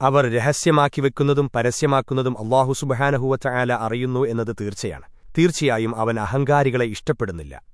അവർ രഹസ്യമാക്കി വെക്കുന്നതും പരസ്യമാക്കുന്നതും അള്ളാഹു സുബഹാനഹുവറ്റ ആല അറിയുന്നു എന്നത് തീർച്ചയാണ്. തീർച്ചയായും അവൻ അഹങ്കാരികളെ ഇഷ്ടപ്പെടുന്നില്ല.